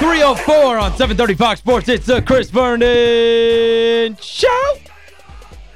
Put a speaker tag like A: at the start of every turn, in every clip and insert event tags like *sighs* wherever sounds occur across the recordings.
A: 304 on 730 Fox Sports. It's the Chris Vernon Show.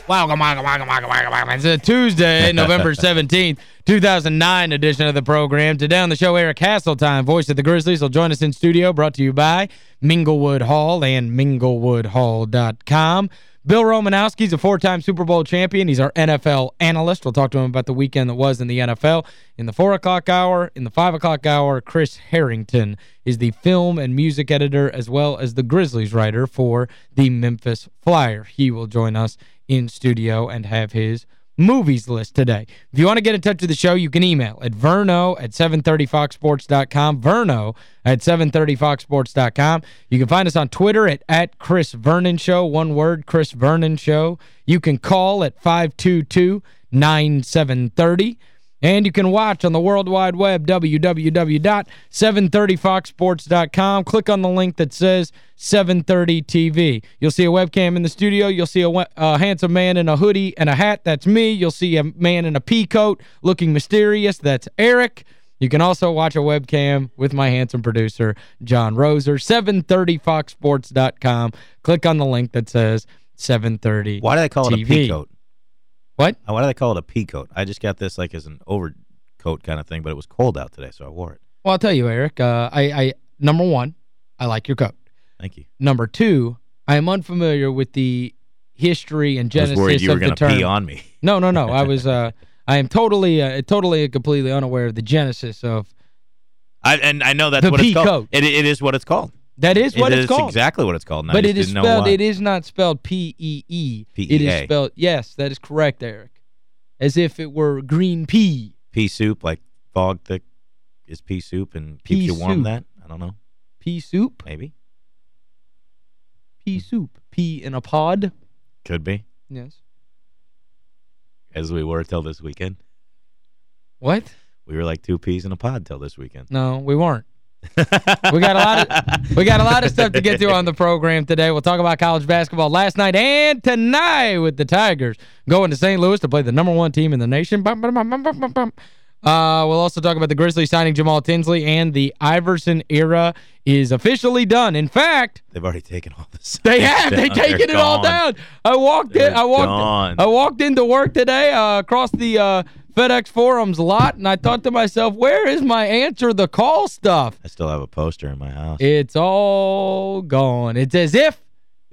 A: Wow, come on, come on, come on, come on, come on. It's a Tuesday, *laughs* November 17th, 2009 edition of the program. Today on the show, Eric Hasseltine, voice of the Grizzlies, will join us in studio, brought to you by Minglewood Hall and minglewoodhall.com. Bill Romanowski's a four-time Super Bowl champion. He's our NFL analyst. We'll talk to him about the weekend that was in the NFL. In the 4 o'clock hour, in the 5 o'clock hour, Chris Herrington is the film and music editor as well as the Grizzlies writer for the Memphis Flyer. He will join us in studio and have his movies list today. If you want to get in touch with the show, you can email at verno at 730foxsports.com, verno at 730foxsports.com. You can find us on Twitter at, at Chris Vernon Show, one word, Chris Vernon Show. You can call at 522-9730. And you can watch on the World Wide Web, www.730foxsports.com. Click on the link that says 730 TV. You'll see a webcam in the studio. You'll see a, a, handsome man in a hoodie and a hat. That's me. You'll see a man in a pea coat looking mysterious. That's Eric. You can also watch a webcam with my handsome producer, John Roser. 730foxsports.com. Click on the link that says 730
B: Why do they call
A: TV.
B: it a pea coat?
A: What?
B: Why do they call it a pea coat? I just got this like as an overcoat kind of thing, but it was cold out today, so I wore it.
A: Well, I'll tell you, Eric. Uh, I, I Number one, I like your coat.
B: Thank you.
A: Number two, I am unfamiliar with the history and genesis of
B: I was worried you were
A: going
B: to pee on me.
A: No, no, no. I was *laughs* uh I am totally uh, totally and completely unaware of the genesis of
B: I and I know that's
A: The
B: what it's called. It, it is what it's called.
A: That is what
B: it
A: it's
B: is
A: called.
B: exactly what it's called.
A: but it is spelled it is not spelled P E E. It is spelled Yes, that is correct, Eric. As if it were green pea.
B: pea soup, like fog thick is pea soup and keeps
A: Pea
B: you warm
A: soup.
B: that? I don't know.
A: Pea soup?
B: Maybe.
A: Pea soup. Pea in a pod?
B: Could be.
A: Yes.
B: As we were till this weekend.
A: What?
B: We were like two peas in a pod till this weekend.
A: No, we weren't. We got a lot of we got a lot of stuff to get to on the program today. We'll talk about college basketball last night and tonight with the Tigers going to St. Louis to play the number one team in the nation. Bum, bum, bum. Uh, we'll also talk about the Grizzlies signing Jamal Tinsley and the Iverson era is officially done. In fact,
B: They've already taken all this.
A: they have. They've taken it all down. I walked in.
B: They're
A: I walked.
B: gone.
A: I walked into work today uh, across the uh, FedEx Forums a lot, and I thought to myself, "Where is my answer the call stuff?"
B: I still have a poster in my house.
A: It's all gone. It's as if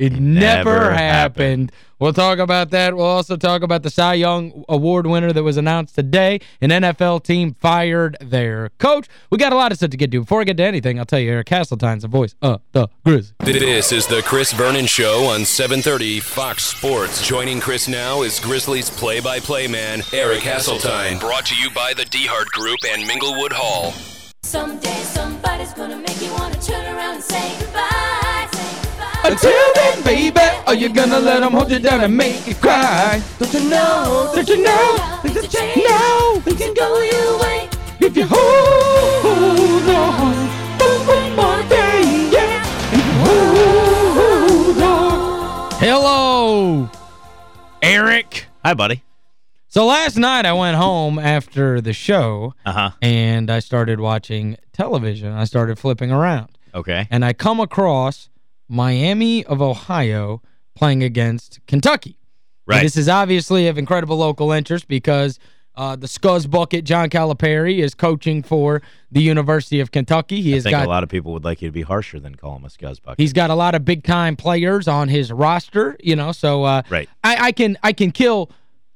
A: it, never,
B: never
A: happened.
B: happened.
A: We'll talk about that. We'll also talk about the Cy Young Award winner that was announced today. An NFL team fired their coach. We got a lot of stuff to get to. Before I get to anything, I'll tell you, Eric Hasseltine's the voice of the Grizz.
C: This is the Chris Vernon Show on 730 Fox Sports. Joining Chris now is Grizzlies play-by-play man Eric Hasseltine. Brought to you by the DeHart Group and Minglewood Hall.
D: Someday somebody's gonna make you wanna turn around and say goodbye. Say goodbye.
A: Until then, baby, are you gonna let them hold you down and make you cry? Don't you know, don't you know,
D: Things
A: don't
D: have
A: you
D: changed.
A: know,
D: Things can go your way.
A: if you hold on for one more day, yeah, if you hold on. Hello, Eric.
B: Hi, buddy.
A: So last night I went home after the show
B: Uh-huh.
A: and I started watching television. I started flipping around.
B: Okay.
A: and I come across Miami of Ohio playing against Kentucky. And
B: Right.
A: this is obviously of incredible local interest because uh, the Scuzz Bucket, John Calipari, is coaching for the University of Kentucky. He
B: I
A: has
B: think
A: got
B: a lot of people would like you to be harsher than call him a scuzz bucket.
A: He's got a lot of big-time players on his roster, you know, so uh,
B: Right.
A: I, I can I can kill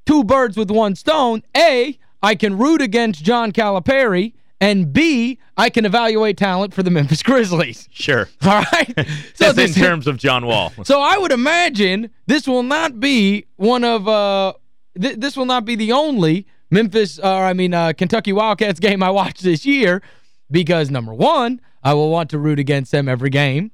A: two birds with one stone. A, I can root against John Calipari, and B, I can evaluate talent for the Memphis *laughs* Grizzlies.
B: Sure. *laughs*
A: All right? *laughs* So
B: That's in terms of John Wall.
A: so I would imagine this will not be one of uh th this will not be the only Memphis or I mean uh Kentucky Wildcats game I watch this year because number one, I will want to root against them every game.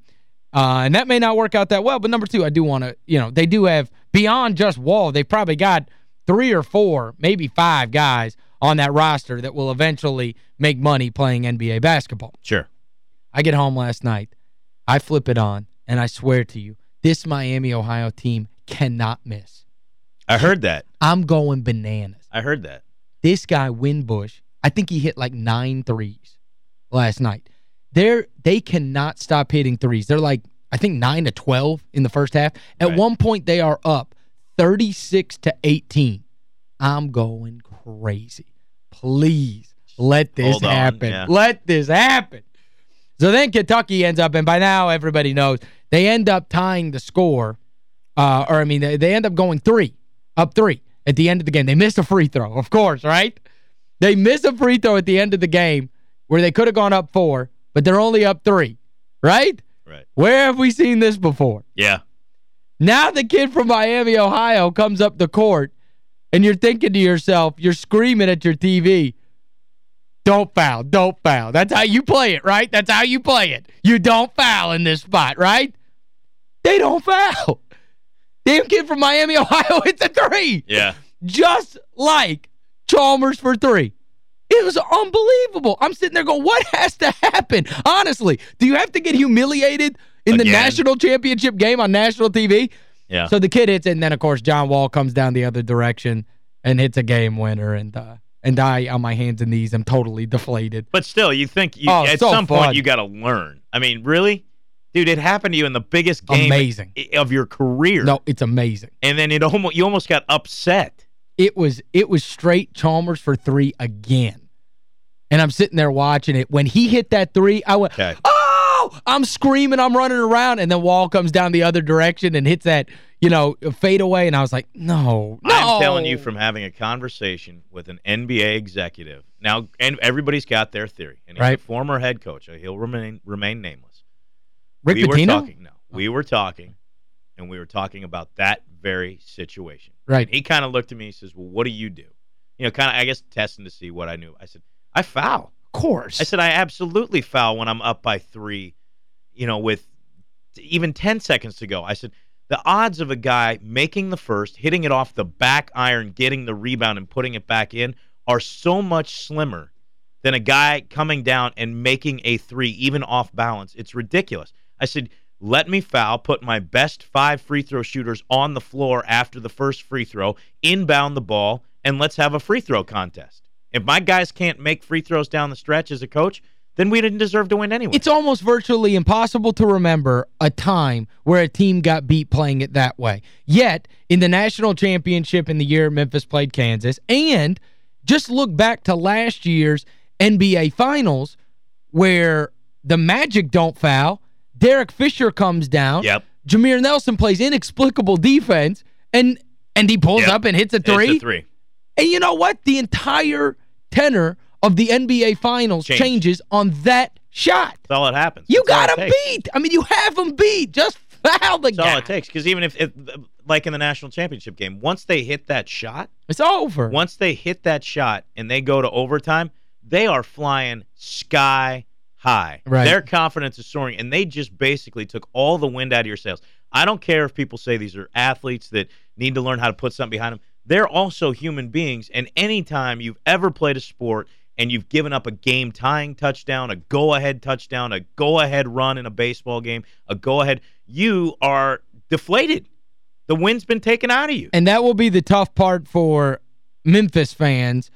A: Uh, and that may not work out that well, but number two, I do want to, you know, they do have, beyond just Wall, they probably got three or four, maybe five guys on that roster that will eventually make money playing NBA basketball.
B: Sure.
A: I get home last night, I flip it on, and I swear to you, this Miami, Ohio team cannot miss.
B: I heard that.
A: I'm going bananas.
B: I heard that.
A: This guy, Winbush, I think he hit like nine threes last night. they're they cannot stop hitting threes. They're like I think 9 to 12 in the first half. At
B: Right.
A: one point they are up 36 to 18. I'm going crazy. Please let this
B: Hold on,
A: happen.
B: yeah.
A: Let this happen. So then Kentucky ends up, and by now everybody knows, they end up tying the score, uh, or I mean, they, they end up going three, up three at the end of the game. They miss a free throw, of course, right? They miss a free throw at the end of the game where they could have gone up four, but they're only up three, right?
B: Right.
A: Where have we seen this before?
B: Yeah.
A: Now the kid from Miami, Ohio comes up the court and you're thinking to yourself, you're screaming at your TV, don't foul, don't foul. That's how you play it, right? That's how you play it. You don't foul in this spot, right? They don't foul. Damn kid from Miami, *laughs* Ohio hits a three.
B: Yeah.
A: Just like Chalmers for three. It was unbelievable. I'm sitting there going, what has to happen? Honestly, do you have to get humiliated in the national championship game on national TV?
B: Yeah.
A: So the kid hits it, and then, of course, John Wall comes down the other direction and hits a game winner. And uh, and I, on my hands and knees, am totally deflated.
B: But still, you think you,
A: Oh,
B: at
A: so
B: some
A: fun.
B: point you got to learn. I mean, really? Dude, it happened to you in the biggest game
A: Amazing.
B: of your career.
A: No, it's amazing.
B: And then it almost you almost got upset.
A: It was it was straight Chalmers for three again. And I'm sitting there watching it. When he hit that three, I went,
B: Okay.
A: oh! I'm screaming, I'm running around, and then Wall comes down the other direction and hits that, you know, fadeaway, and I was like, no, no.
B: I'm telling you from having a conversation with an NBA executive. Now, and everybody's got their theory. And he's
A: Right.
B: a former head coach. He'll remain remain nameless.
A: Rick
B: we were talking. No, we were talking, and we were talking about that very situation.
A: Right.
B: He kind of looked at me. He says, "Well, what do you do?" You know, kind of, I guess, testing to see what I knew. I said, "I foul."
A: Of course.
B: I said, "I absolutely foul when I'm up by three. You know, with even ten seconds to go." I said, "The odds of a guy making the first, hitting it off the back iron, getting the rebound, and putting it back in are so much slimmer." Than a guy coming down and making a three, even off balance. It's ridiculous. I said, let me foul, put my best five free throw shooters on the floor after the first free throw, inbound the ball, and let's have a free throw contest. If my guys can't make free throws down the stretch as a coach, then we didn't deserve to win anyway.
A: It's almost virtually impossible to remember a time where a team got beat playing it that way. Yet, in the national championship in the year Memphis played Kansas, and just look back to last year's NBA Finals where the Magic don't foul, Derek Fisher comes down,
B: Yep.
A: Jameer Nelson plays inexplicable defense, and and he pulls
B: Yep.
A: up and hits a three.
B: a three.
A: And you know what? The entire tenor of the NBA Finals
B: Changed.
A: changes on that shot.
B: That's all that happens.
A: You
B: That's
A: got him beat. I mean, you have him beat. Just foul the
B: That's
A: guy.
B: all it takes. Because even if, if, like in the national championship game, once they hit that shot,
A: It's over.
B: once they hit that shot and they go to overtime, they are flying sky high.
A: Right.
B: Their confidence is soaring, and they just basically took all the wind out of your sails. I don't care if people say these are athletes that need to learn how to put something behind them. They're also human beings, and anytime you've ever played a sport and you've given up a game tying touchdown, a go ahead touchdown, a go ahead run in a baseball game, a go ahead, you are deflated. The wind's been taken out of you.
A: And that will be the tough part for Memphis fans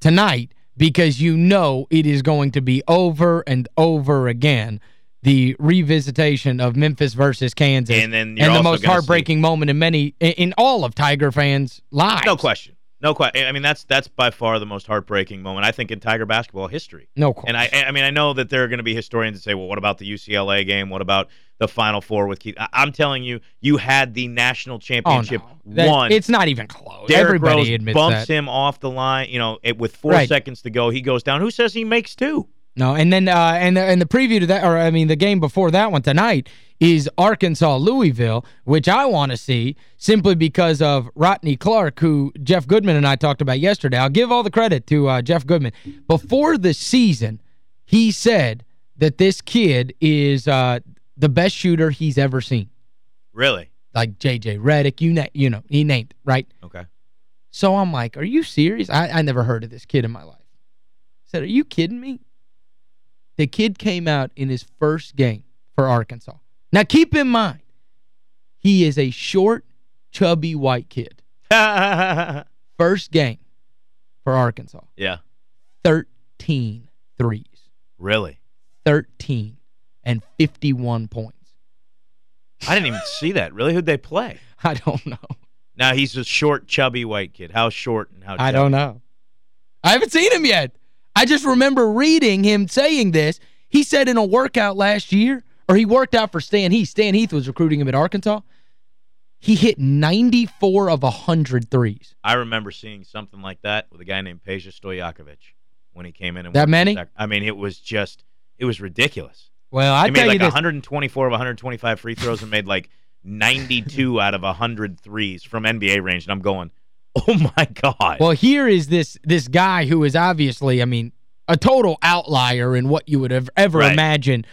A: tonight because you know it is going to be over and over again the revisitation of Memphis versus Kansas
B: And then
A: and the most heartbreaking moment in many in, in all of Tiger fans' lives.
B: No question. No question. I mean, that's that's by far the most heartbreaking moment I think in Tiger basketball history.
A: No question.
B: And I, I mean, I know that there are going to be historians that say, "Well, what about the UCLA game? What about the Final Four with Keith?" I, I'm telling you, you had the national
A: oh,
B: championship
A: no. That-
B: won.
A: It's not even close.
B: Derrick
A: Everybody
B: Rose
A: admits
B: bumps
A: that.
B: him off the line. You know, it, with four
A: Right.
B: seconds to go, he goes down. Who says he makes two?
A: No, and then uh and the, and the preview to that or I mean the game before that one tonight is Arkansas Louisville, which I want to see simply because of Rotnei Clarke who Jeff Goodman and I talked about yesterday. I'll give all the credit to uh, Jeff Goodman. Before the season, he said that this kid is uh the best shooter he's ever seen.
B: Really?
A: Like J.J. Redick, you, you know, he named, right?
B: Okay.
A: So I'm like, are you serious? I, I never heard of this kid in my life. I said, are you kidding me? The kid came out in his first game for Arkansas. Now, keep in mind, he is a short, chubby white kid. *laughs* First game for Arkansas,
B: yeah.
A: 13 threes.
B: Really?
A: 13 and 51 points.
B: I didn't even see that. Really? Who'd they play? *laughs*
A: I don't know.
B: Now, he's a short, chubby white kid. How short and how
A: I don't know. I haven't seen him yet. I just remember reading him saying this. He said in a workout last year, or he worked out for Stan Heath. Stan Heath was recruiting him at Arkansas. He hit 94 of 100 threes.
B: I remember seeing something like that with a guy named Peja Stojakovic when he came in. And
A: That many?
B: I mean, it was just, it was ridiculous.
A: Well, I
B: made like
A: you this.
B: 124 of 125 free throws and made like 92 out of 100 threes from NBA range. And I'm going, *laughs* oh my God.
A: Well, here is this this guy who is obviously, I mean, a total outlier in what you would have ever
B: Right.
A: imagine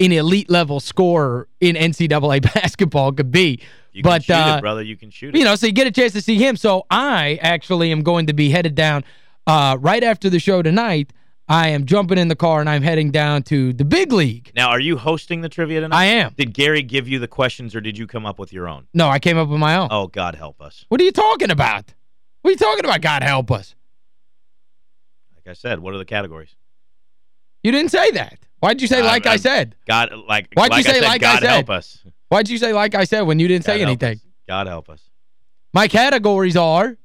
A: an elite level scorer in NCAA *laughs* basketball could be.
B: you
A: but uh,
B: it, brother. You can shoot it.
A: you know, so you get a chance to see him. So I actually am going to be headed down uh, right after the show tonight. I am jumping in the car and I'm heading down to the big league.
B: now, are you hosting the trivia tonight?
A: I am.
B: Did Gary give you the questions or did you come up with your own?
A: No, I came up with my own.
B: Oh, God help us.
A: What are you talking about? What are you talking about, God help us?
B: Like I said, what are the categories?
A: You didn't say that. Why'd you say like i
B: I'm-
A: said?
B: God, like,
A: Why'd you
B: like
A: say
B: I said,
A: like I
B: God
A: said?
B: help us.
A: Why'd you say like I said when you didn't
B: God
A: say anything?
B: us. God help us.
A: My categories are,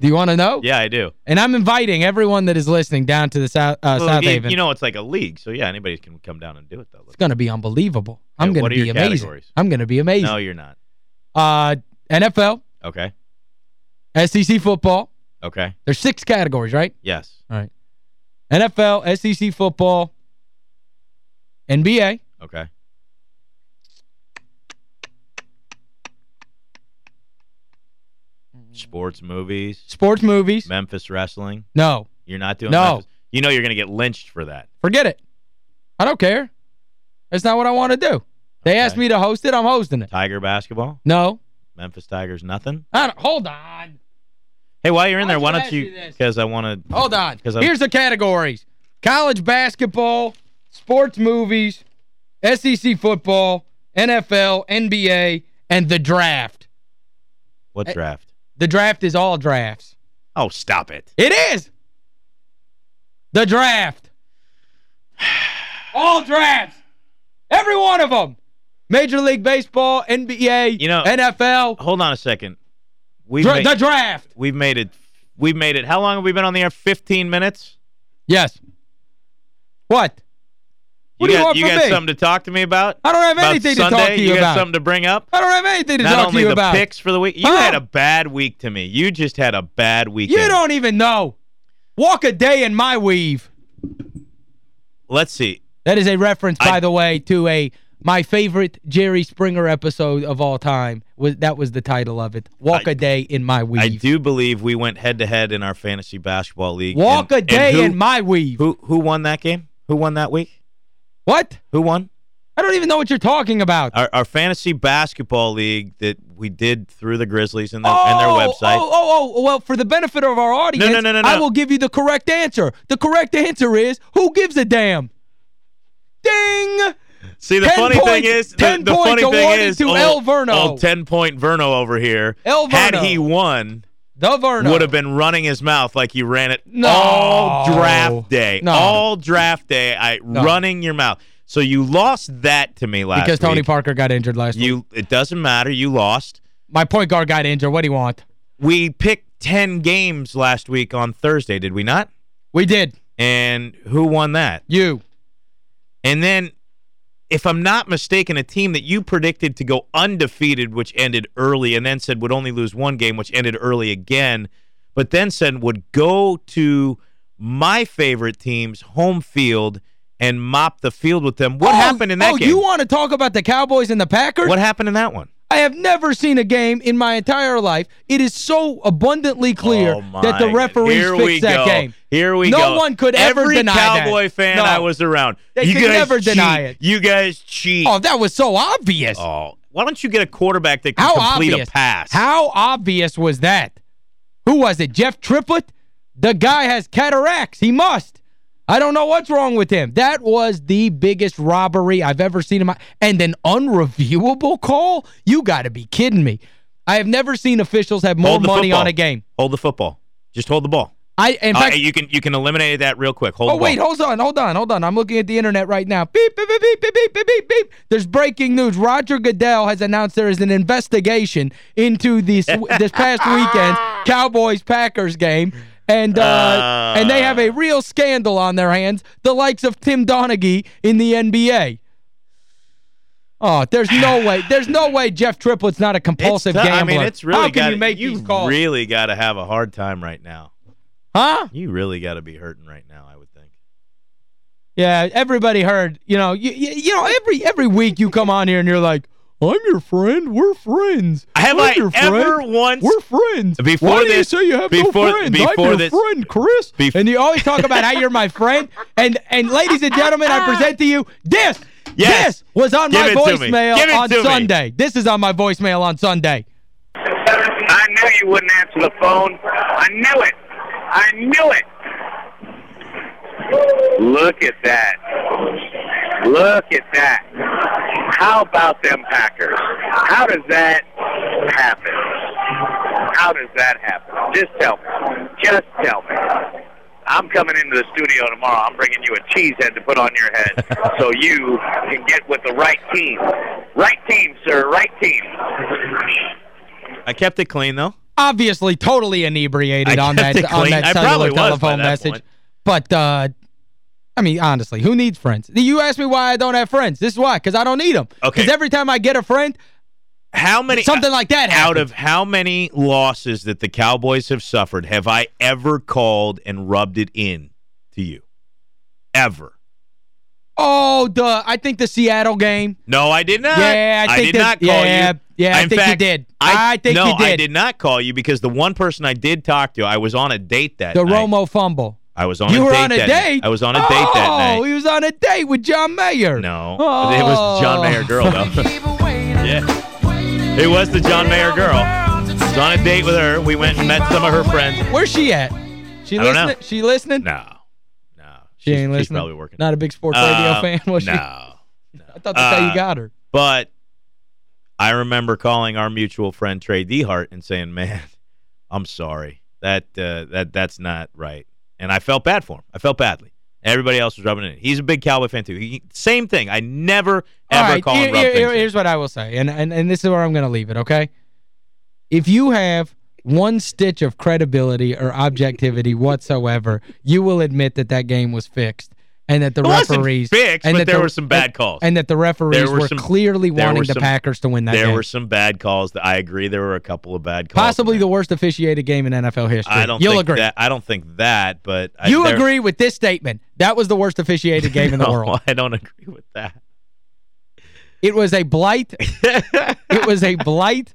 A: do you want to know?
B: Yeah, I do.
A: And I'm inviting everyone that is listening down to the South, uh,
B: Well,
A: South
B: you,
A: Haven.
B: you know, it's like a league, so yeah, anybody can come down and do it, though.
A: it's going to be unbelievable. I'm
B: Yeah,
A: going to be amazing.
B: categories?
A: I'm going to be amazing.
B: No, you're not.
A: Uh, NFL,
B: Okay.
A: SEC football.
B: Okay.
A: There's six categories, right?
B: Yes.
A: All right. NFL, SEC football, NBA,
B: Okay. Sports movies,
A: sports movies.
B: Memphis wrestling.
A: No.
B: You're not doing
A: No.
B: Memphis. You know you're going to get lynched for that.
A: Forget it. I don't care. That's not what I want to do. They
B: Okay.
A: asked me to host it. I'm hosting it.
B: Tiger basketball,
A: No.
B: Memphis Tigers, nothing.
A: Hold on.
B: Hey, while you're in there, why don't you? Because I want to.
A: Hold on.
B: 'Cause I'm-
A: Here's the categories. College basketball, sports movies, SEC football, NFL, NBA, and the draft.
B: What
A: Eh.
B: draft?
A: The draft is all drafts.
B: Oh, stop it.
A: It is. The draft. All drafts. Every one of them. Major League Baseball, NBA,
B: You know-
A: NFL,
B: Hold on a second. We've
A: dra-
B: made,
A: the draft.
B: we've made it. We've made it. How long have we been on the air? 15 minutes.
A: Yes. What? What
B: you
A: do you
B: got, you got
A: me?
B: something to talk to me about?
A: I don't have
B: about
A: anything
B: Sunday?
A: to talk to you,
B: got
A: about.
B: something to bring up?
A: I don't have anything to
B: Not
A: talk to you about.
B: Not only
A: you
B: the picks for the week. You
A: Huh?
B: had a bad week to me. You just had a bad weekend.
A: You don't even know. Walk a day in my weave.
B: Let's see.
A: That is a reference, by
B: I-
A: the way, to a my favorite Jerry Springer episode of all time. Was That was the title of it. Walk
B: I-
A: a day in my weave.
B: I do believe we went head to head in our fantasy basketball league.
A: Walk
B: and-
A: a day
B: who,
A: in my weave.
B: who who won that game? Who won that week?
A: What?
B: Who won?
A: I don't even know what you're talking about.
B: Our, our fantasy basketball league that we did through the Grizzlies and, the,
A: oh,
B: and their oh, website.
A: Oh, oh, oh, well, for the benefit of our audience,
B: no, no, no, no.
A: I will give you the correct answer. The correct answer is, who gives a damn? Ding!
B: See, the
A: 10
B: funny
A: points-
B: thing is, the,
A: 10
B: the funny thing is,
A: to
B: old,
A: El Verno.
B: old 10-point Verno over here,
A: El
B: had
A: Verno.
B: he won,
A: The Verno.
B: would have been running his mouth like he ran it
A: No.
B: all draft day.
A: No.
B: All draft day, I
A: No.
B: running your mouth. So you lost that to me last week.
A: Because Tony
B: week.
A: Parker got injured last week.
B: You it doesn't matter, you lost.
A: My point guard got injured. What do you want?
B: We picked 10 games last week on Thursday, did we not?
A: We did.
B: And who won that?
A: You.
B: And then if I'm not mistaken, a team that you predicted to go undefeated, which ended early, and then said would only lose one game, which ended early again, but then said would go to my favorite team's home field and mop the field with them. What
A: Oh,
B: happened in that
A: oh,
B: game?
A: you want to talk about the Cowboys and the Packers?
B: what happened in that one?
A: I have never seen a game in my entire life. It is so abundantly clear
B: Oh,
A: that the
B: God.
A: referees
B: Here
A: fixed that
B: go.
A: game.
B: Here we
A: No
B: go.
A: No one could ever
B: Every
A: deny that.
B: Cowboy fan
A: No.
B: I was around.
A: They
B: you
A: could
B: guys
A: never
B: cheat.
A: deny it.
B: You guys cheat.
A: Oh, that was so obvious.
B: Oh, why don't you get a quarterback that can
A: How
B: complete
A: obvious?
B: a pass?
A: How obvious was that? Who was it? Jeff Triplett? The guy has cataracts. He must. I don't know what's wrong with him. That was the biggest robbery I've ever seen in my... And an unreviewable call? You got to be kidding me. I have never seen officials have more money
B: football.
A: on a game.
B: Hold the football. Just hold the ball.
A: I in
B: uh,
A: fact, uh,
B: you can you can eliminate that real quick. Hold
A: oh, wait, hold on, hold on, hold on. I'm looking at the internet right now. Beep, beep, beep, beep, beep, beep, beep, beep. There's breaking news. Roger Goodell has announced there is an investigation into this this past weekend *laughs* Cowboys-Packers game. And uh,
B: Uh.
A: and they have a real scandal on their hands, the likes of Tim Donaghy in the NBA. Oh, there's no *sighs* way. There's no way Jeff Triplett's not a compulsive gambler.
B: I mean, it's really
A: How can
B: gotta-
A: you make these calls?
B: really got to have a hard time right now.
A: huh?
B: You really got to be hurting right now, I would think.
A: Yeah, everybody heard, you know, you, you, you know, every every week you come on here and you're like, I'm your friend. We're friends.
B: Have
A: I'm
B: I
A: your
B: ever
A: friend.
B: once-
A: We're friends.
B: Before
A: Why do you say you have
B: before-
A: no friends? I'm
B: before
A: your
B: this-
A: friend, Chris.
B: bef-
A: and you always talk about how you're my *laughs* friend. And and ladies and gentlemen, I present to you this.
B: Yes.
A: This was on
B: Give
A: my
B: it to me.
A: voicemail on
B: to me.
A: Sunday. This is on my voicemail on Sunday.
E: I knew you wouldn't answer the phone. I knew it. I knew it. Look at that. Look at that. How about them Packers? How does that happen? How does that happen? Just tell me. Just tell me. I'm coming into the studio tomorrow. I'm bringing you a cheese head to put on your head so you can get with the right team. Right team, sir. Right team.
B: I kept it clean though.
A: Obviously totally inebriated
B: I
A: on that on that cellular
B: probably was by
A: telephone
B: that
A: message.
B: point.
A: But uh I mean, honestly, who needs friends? You ask me why I don't have friends. This is why, because I don't need them.
B: Okay.
A: Because every time I get a friend,
B: How many
A: something like that
B: out of how many losses that the Cowboys have suffered have I ever called and rubbed it in to you? Ever?
A: Oh, duh. I think the Seattle game.
B: No, I did not.
A: Yeah, I think
B: did
A: that-
B: not call
A: yeah,
B: you.
A: yeah, I
B: In
A: think you did.
B: I,
A: I think
B: no,
A: you
B: I
A: did.
B: did not call you because the one person I did talk to, I was on a date that
A: The
B: night.
A: Romo fumble.
B: I was on
A: You
B: a
A: were
B: date
A: on a date?
B: Night. I was on a date that night.
A: Oh, he was on a date with John Mayer.
B: No,
A: Oh.
B: it was John Mayer girl though. yeah, it was the John Mayer girl. I was on a date with her. We went and met some of her friends.
A: Where's she at? She
B: I don't know.
A: listening? She listening?
B: No, no,
A: She
B: she's,
A: ain't
B: she's
A: listening.
B: probably working.
A: Not a big sports radio
B: Uh,
A: fan, was she?
B: no, *laughs*
A: I thought that's how
B: Uh,
A: you got her.
B: But I remember calling our mutual friend Trey Dehart and saying, "Man, I'm sorry. That uh, that that's not right." And I felt bad for him. I felt badly. Everybody else was rubbing it in. He's a big Cowboy fan too. He, same thing. I never
A: All
B: ever
A: right,
B: call
A: here-
B: rub
A: here-
B: in.
A: here's what I will say, and, and, and this is where I'm going to leave it, okay? If you have one stitch of credibility or objectivity whatsoever, you will admit that that game was fixed and that the referees
B: fixed,
A: and
B: but
A: that
B: there
A: the-
B: were some bad calls.
A: and that the referees
B: were
A: were,
B: some-
A: clearly wanting
B: were
A: the Packers to win that game.
B: there
A: game.
B: were some bad calls. That I agree. There were a couple of bad calls.
A: Possibly the worst officiated game in NFL history.
B: I don't
A: You'll
B: think
A: agree.
B: that. I don't think that, but I,
A: you
B: there-
A: agree with this statement. That was the worst officiated game in the *laughs* world.
B: I don't agree with that.
A: It was a blight. *laughs* It was a blight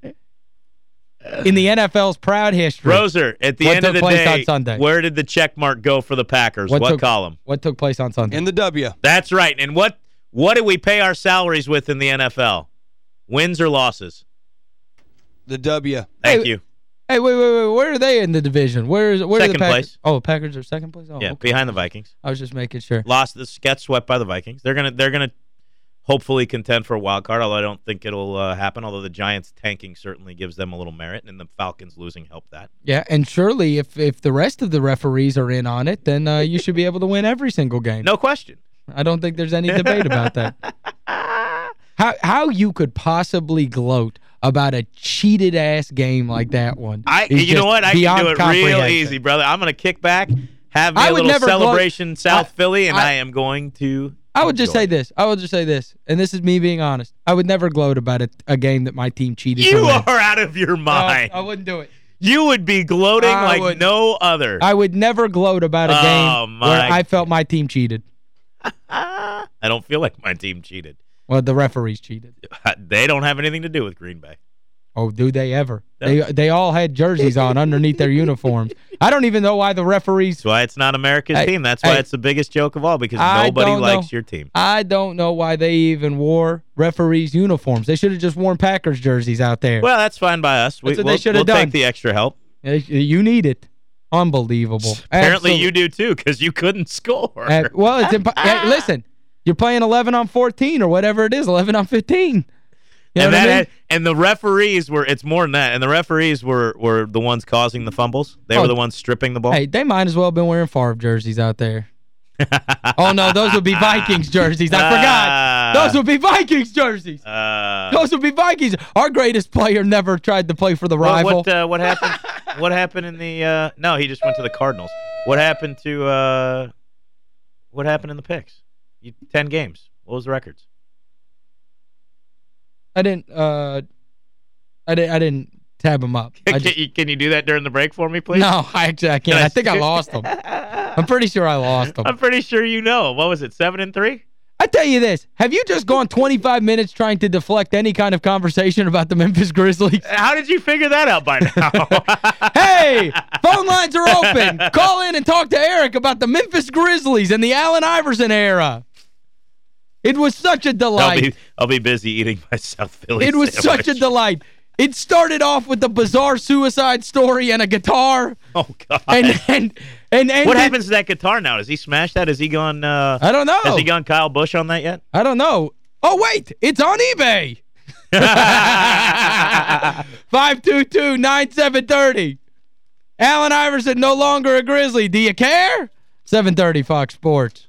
A: in the NFL's proud history.
B: Roser, at the end of the day, where did the check mark go for the Packers? What,
A: took-
B: column?
A: What took place on Sunday?
F: In the W.
B: That's right. And what what do we pay our salaries with in the NFL? Wins or losses?
F: The W.
B: Thank
A: Hey,
B: you.
A: Hey, wait, wait, wait. Where are they in the division? Where is where are the Packers?
B: place.
A: Oh, the Packers are second place. Oh,
B: yeah,
A: okay.
B: behind the Vikings.
A: I was just making sure.
B: Lost this got swept by the Vikings. They're gonna they're gonna hopefully contend for a wild card, although I don't think it'll uh, happen. Although the Giants tanking certainly gives them a little merit, and the Falcons losing helped that.
A: Yeah, and surely if if the rest of the referees are in on it, then uh, you should be able to win every single game.
B: No question.
A: I don't think there's any debate about that. *laughs* How how you could possibly gloat about a cheated ass game like that one?
B: I you know what? I can do it real easy, brother. I'm gonna kick back, have me
A: I
B: a little celebration South
A: I-
B: Philly, and
A: I-
B: I, am going to
A: I would just
B: enjoy
A: say this. I would just say this, and this is me being honest. I would never gloat about a, a game that my team cheated
B: You are out of your
A: No,
B: mind.
A: I wouldn't do it.
B: You would be gloating
A: I
B: like
A: wouldn't.
B: no other.
A: I would never gloat about a
B: Oh,
A: game where I felt my team cheated. *laughs*
B: I don't feel like my team cheated.
A: Well, the referees cheated. *laughs*
B: They don't have anything to do with Green Bay.
A: Oh, do they ever? They they all had jerseys on underneath their uniforms. I don't even know why the referees
B: That's why it's not America's
A: Hey,
B: team. That's why
A: hey.
B: it's the biggest joke of all because
A: I
B: nobody likes
A: know.
B: your team.
A: I don't know why they even wore referees uniforms. They should have just worn Packers jerseys out there.
B: Well, that's fine by us. We,
A: That's what they
B: we'll,
A: should have
B: we'll
A: done.
B: take the extra help.
A: you need it. Unbelievable. *laughs*
B: Apparently
A: Absolute-
B: you do too because you couldn't *laughs* score.
A: Uh, well, it's *laughs* hey, listen. You're playing 11 on 14 or whatever it is, 11 on 15. You know
B: and
A: what I
B: that
A: mean?
B: had- and the referees were it's more than that. And the referees were were the ones causing the fumbles. They
A: Oh.
B: were the ones stripping the ball.
A: Hey, they might as well have been wearing Favre jerseys out there. *laughs* oh, no, those would be Vikings jerseys. I forgot.
B: Ah.
A: Those would be Vikings jerseys.
B: Uh,
A: Those would be Vikings. Our greatest player never tried to play for the
B: what
A: rival.
B: what, uh, what happened? *laughs* what happened in the? Uh, no, he just went to the Cardinals. What happened to? Uh, what happened in the picks? You, Ten games. What was the records?
A: I didn't uh I didn't I didn't tab them up.
B: Can,
A: just,
B: you, can you do that during the break for me, please?
A: no, *laughs* I actually I can't.
B: I
A: think I lost them. *laughs* I'm pretty sure I lost them.
B: I'm pretty sure you know. What was it? Seven and three.
A: I tell you this, have you just gone 25 minutes trying to deflect any kind of conversation about the Memphis Grizzlies? *laughs*
B: How did you figure that out by now?
A: hey, phone lines are open. Call in and talk to Eric about the Memphis Grizzlies and the Allen Iverson era. It was such a
B: I'll
A: delight.
B: be I'll be busy eating my South Philly.
A: It was such a delight. It started off with a bizarre suicide story and a guitar. *laughs*
B: Oh God.
A: And and and ended,
B: what happens to that guitar now? Has he smashed that? Has he gone? Uh,
A: I don't know.
B: Has he gone Kyle Busch on that yet?
A: I don't know. Oh, wait. It's on eBay. *laughs* 522-9730. Allen Iverson no longer a Grizzly. Do you care? 730 Fox Sports.